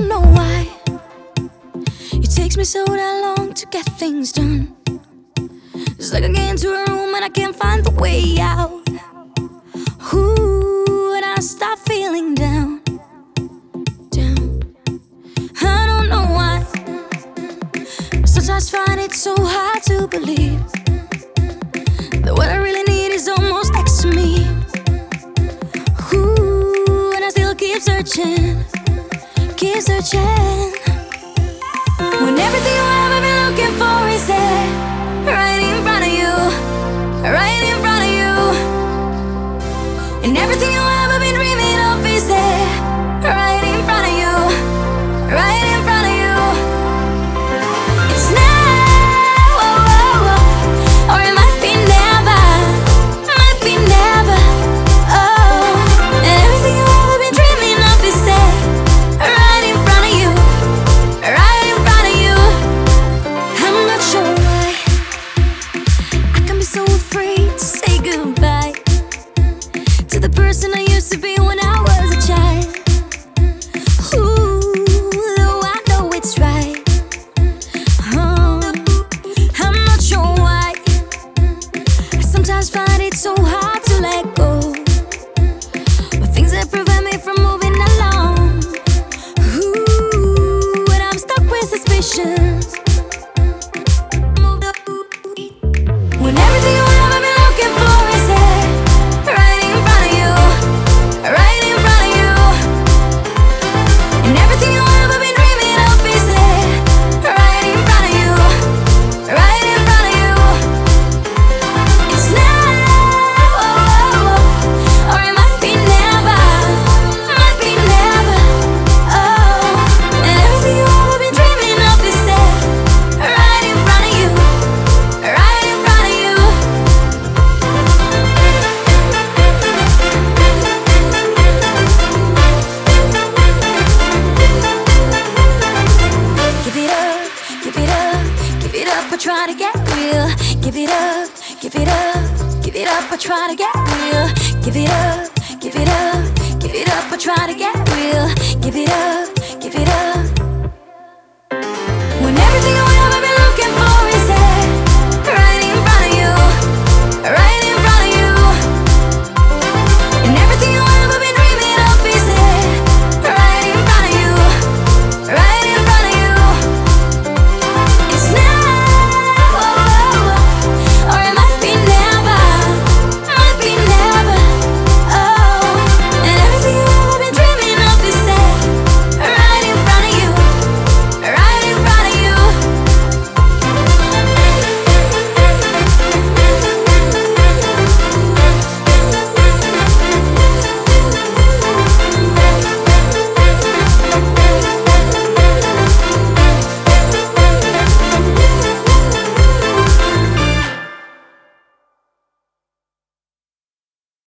don't know why it takes me so damn long to get things done. It's like I get into a room and I can't find the way out. Ooh, and I start feeling down, down. I don't know why. Sometimes find it so hard to believe searching. When everything the person I used to be when I was a child. Ooh, though I know it's right. Oh, I'm not sure why. Sometimes find real. Give it up, give it up, give it up. I try to get real. Give it up, give it up, give it up. I try to get real. Give it up,